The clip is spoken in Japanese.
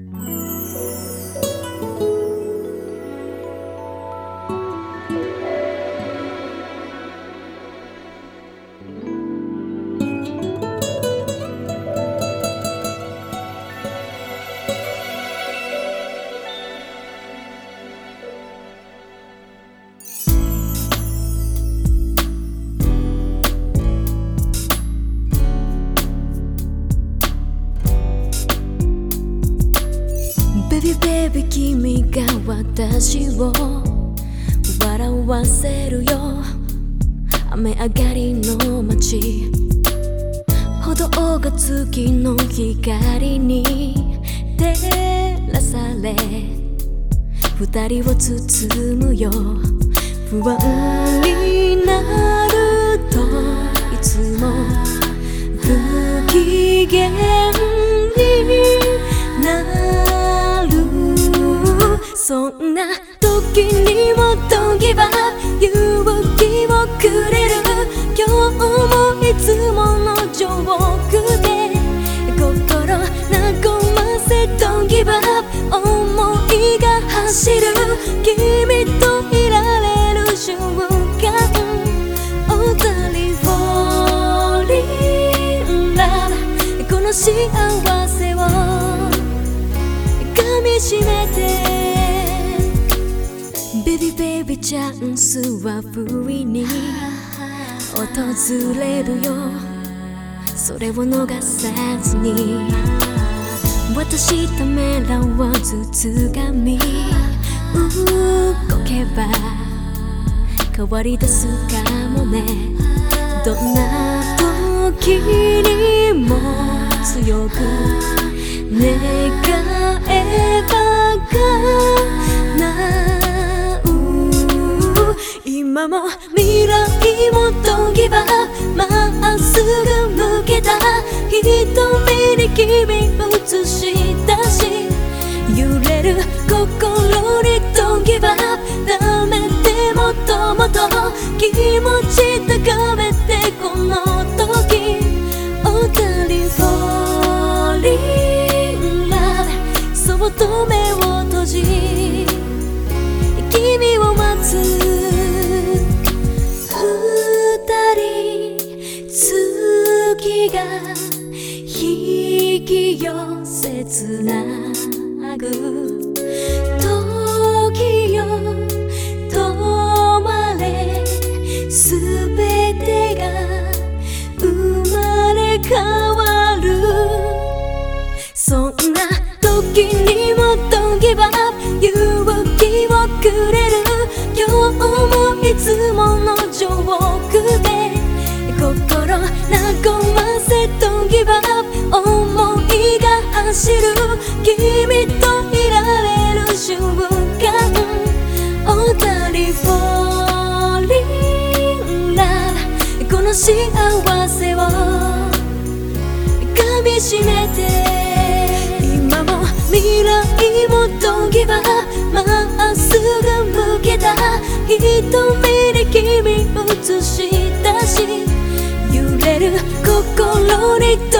Música ビベビ君が私を笑わせるよ。雨上がりの街。歩道が月の光に照らされ。二人を包むよ。不安になるといつも不機嫌。幸せを噛みしめて。ベビーベビーチャンスは不意に訪れるよ。それを逃さずに。私ためらわずつがみ動けば変わり出すかもね。どんな時にも。今も未来も研ぎばまっす。ぐ向けた瞳に君映し出し揺れる心に研ぎばダメでもともと気持ち高めてこの時 Oh darling falling in love そっと目を閉じ君を待つ。月が引き寄せつなぐ。時よ止まれ。すべてが生まれ変わる。そんな時にが走る君といられる瞬間 Oh darling falling in love この幸せを噛みしめて今も未来も研ぎばまっすぐ向けた瞳に君映し出し揺れる心に研ぎ